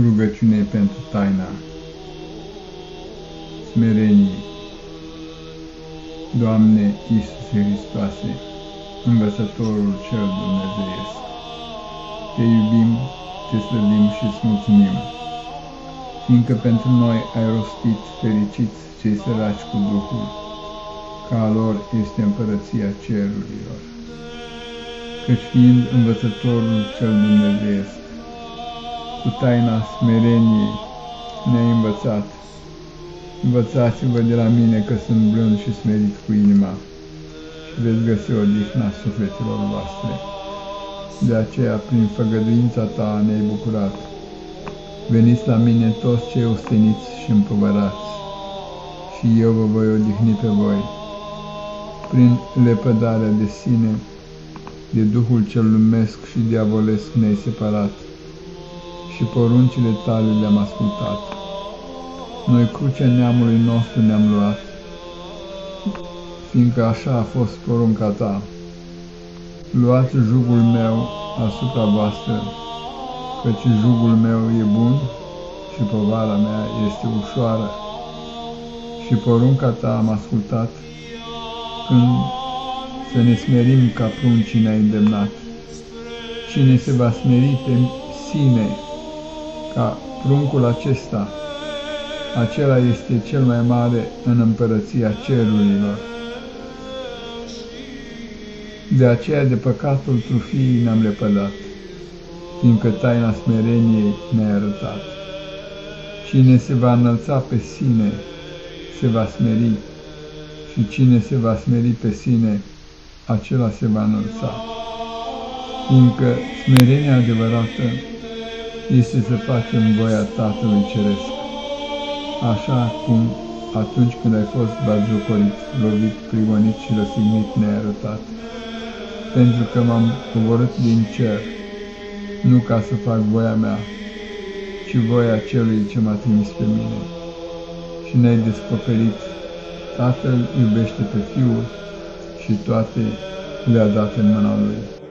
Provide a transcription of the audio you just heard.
Rugăciune pentru taina smereniei. Doamne Iisuse Hristoase, Învățătorul cel Dumnezeiesc, Te iubim, Te slăvim și îți mulțumim, fiindcă pentru noi ai rostit fericiți cei săraci cu Duhul, ca a lor este împărăția cerurilor. Căci fiind Învățătorul cel Dumnezeiesc, cu taina smereniei ne-ai învățat. Învățați-vă de la mine că sunt blând și smerit cu inima și veți găsi odihna sufletelor voastre. De aceea, prin făgăduința ta ne-ai bucurat. Veniți la mine toți cei osteniți și împovărați și eu vă voi odihni pe voi. Prin lepădarea de sine, de Duhul cel lumesc și diavolesc ne-ai separat și poruncile tale le-am ascultat. Noi crucea neamului nostru ne-am luat, fiindcă așa a fost porunca ta. Luați jugul meu asupra voastră, căci jugul meu e bun și povara mea este ușoară. Și porunca ta am ascultat când să ne smerim ca pruncii ne-ai îndemnat. Cine se va smeri pe sine ca pruncul acesta, acela este cel mai mare în împărăția cerurilor. De aceea de păcatul trufiei ne-am lepădat, fiindcă taina smereniei ne-a arătat. Cine se va înălța pe sine, se va smeri, și cine se va smeri pe sine, acela se va înălța. Fiindcă smerenia adevărată este să facem voia Tatălui Ceresc, așa cum atunci când ai fost batjocorit, lovit, prigonit și răsignit ne-ai arătat, pentru că m-am coborât din cer, nu ca să fac voia mea, ci voia celui ce m-a trimis pe mine. Și ne-ai descoperit, Tatăl iubește pe Fiul și toate le-a dat în mâna Lui.